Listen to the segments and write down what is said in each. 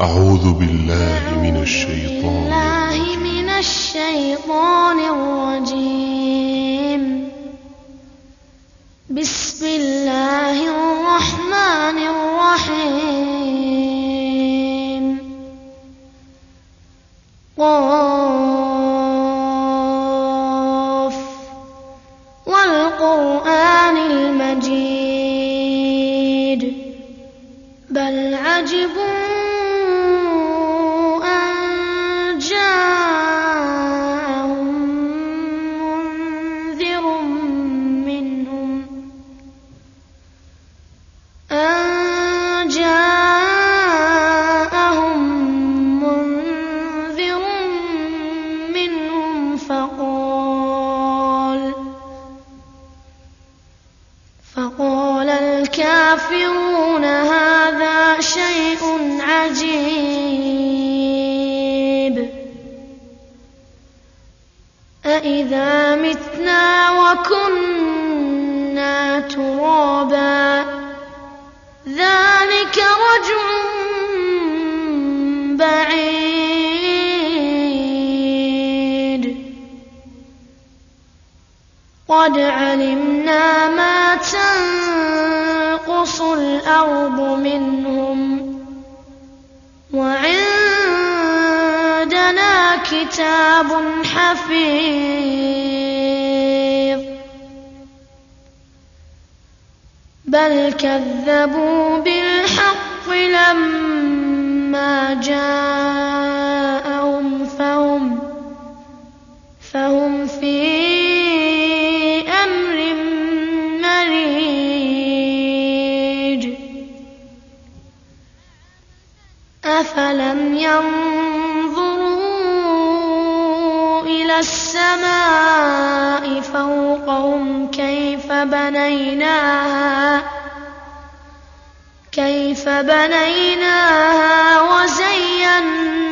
أعوذ بالله من الشيطان. بالله من الشيطان الرجيم. بسم الله الرحمن الرحيم. قاف الكافرون هذا شيء عجيب. أإذا متنا وكنا ترابا ذلك رجع بعيد. قد علمنا ما تنقص الأرض منهم وعندنا كتاب حفيظ بل كذبوا بالحق لما جاءهم ينظروا إلى السماء فوقهم كيف بنيناها كيف بنيناها وزيناها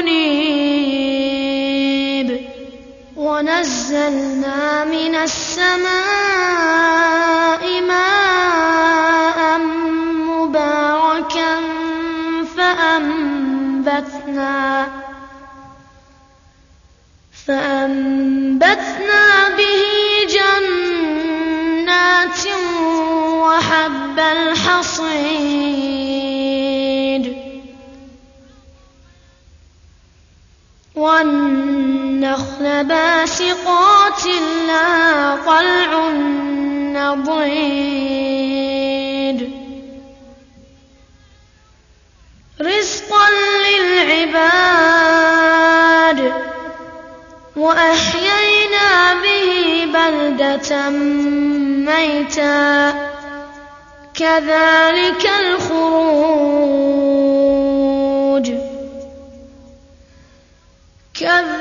منيب ونزلنا من السماء ماء مباركا فأنبتنا فأنبتنا به جنات وحب الحصيد. والنخل باسقات لها طلع نضيد رزقا للعباد وأحيينا به بلدة ميتا كذلك الخروج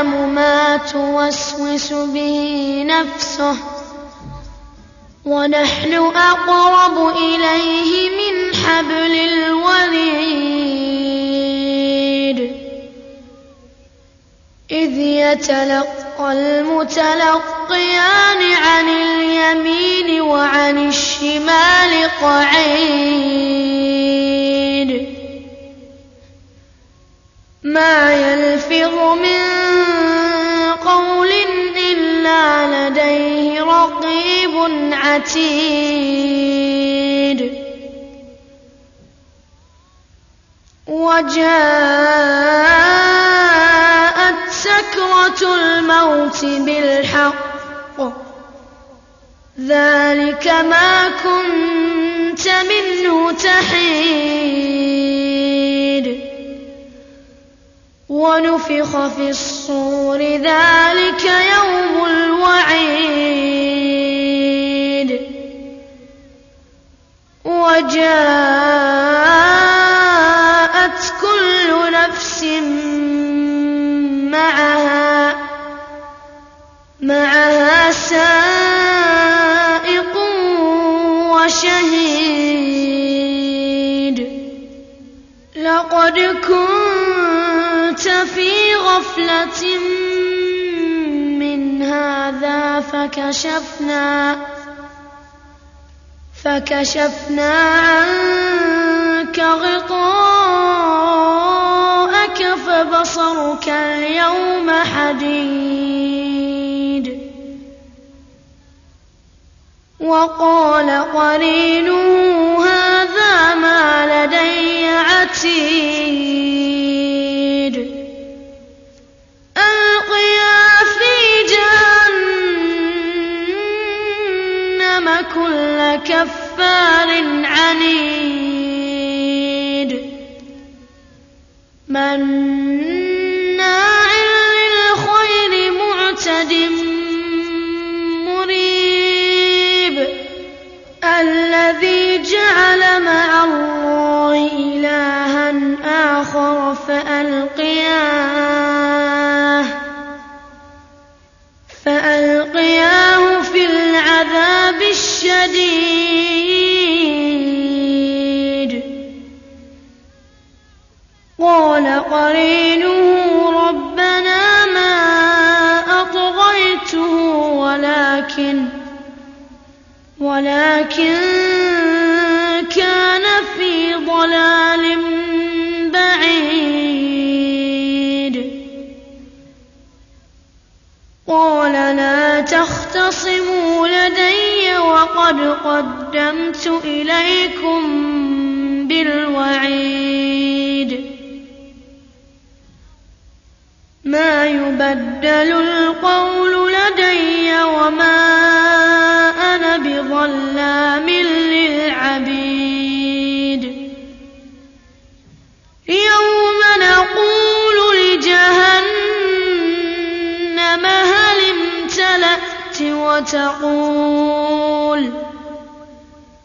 يعلم ما توسوس به نفسه ونحن أقرب إليه من حبل الوريد إذ يتلقى المتلقيان عن اليمين وعن الشمال قعيد. ما يلفظ من لديه رقيب عتيد. وجاءت سكرة الموت بالحق. ذلك ما كنت منه تحيد. ونفخ في الصور ذلك يوم الوعيد. وجاءت كل نفس معها معها سائق وشهيد. لقد كنت من هذا فكشفنا فكشفنا عنك غطاءك فبصرك اليوم حديد وقال قرينه هذا ما لدي عتيد فألقياه. فألقياه في العذاب الشديد. قال قرينه ربنا ما أطغيته ولكن ولكن كان في ضلال لا تختصموا لدي وقد قدمت إليكم بالوعيد. ما يبدل القول وتقول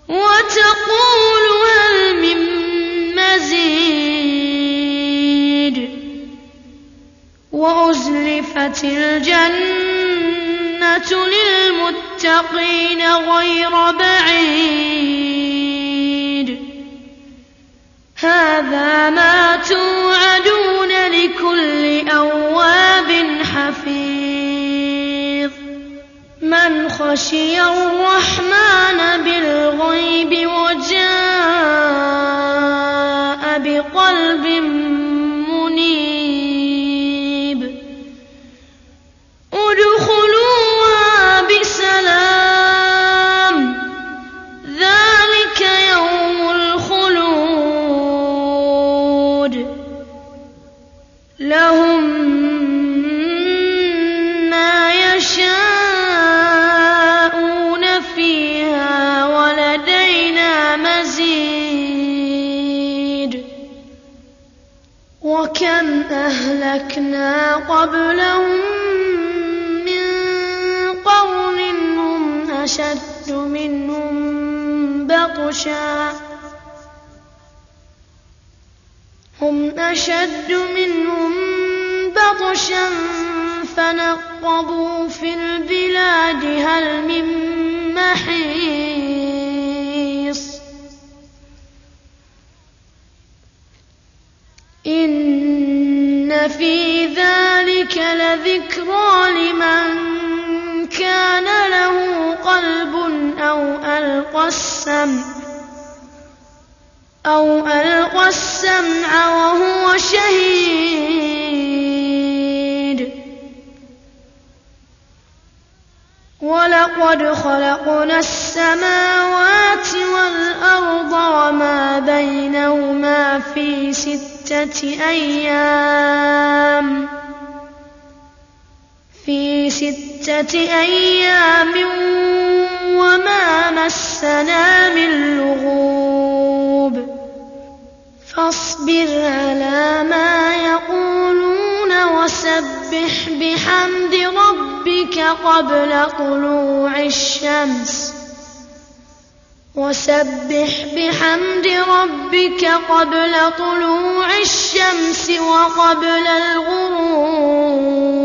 وتقول هل من مزيد؟ وأزلفت الجنة للمتقين غير بعيد. هذا ما خشي الرحمن بالغيب وجاء قبلهم من قرن هم أشد منهم بطشا. هم أشد منهم بطشا فنقبوا في البلاد هل من محيص. إن في ذلك لذكرى لمن كان له قلب أو ألقى السمع أو ألقى السمع وهو شهيد. ولقد خلقنا السماوات والأرض وما بينهما في ستة أيام. في ستة أيام وما مسنا من لغوب فاصبر على ما يقولون وسبح بحمد ربك قبل طلوع الشمس وسبح بحمد ربك قبل طلوع الشمس وقبل الغروب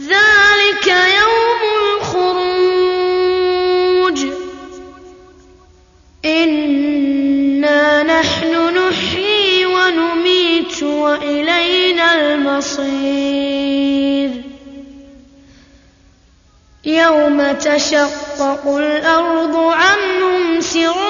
ذلك يوم الخروج. إنا نحن نحيي ونميت وإلينا المصير. يوم تشقق الأرض عنهم سراعا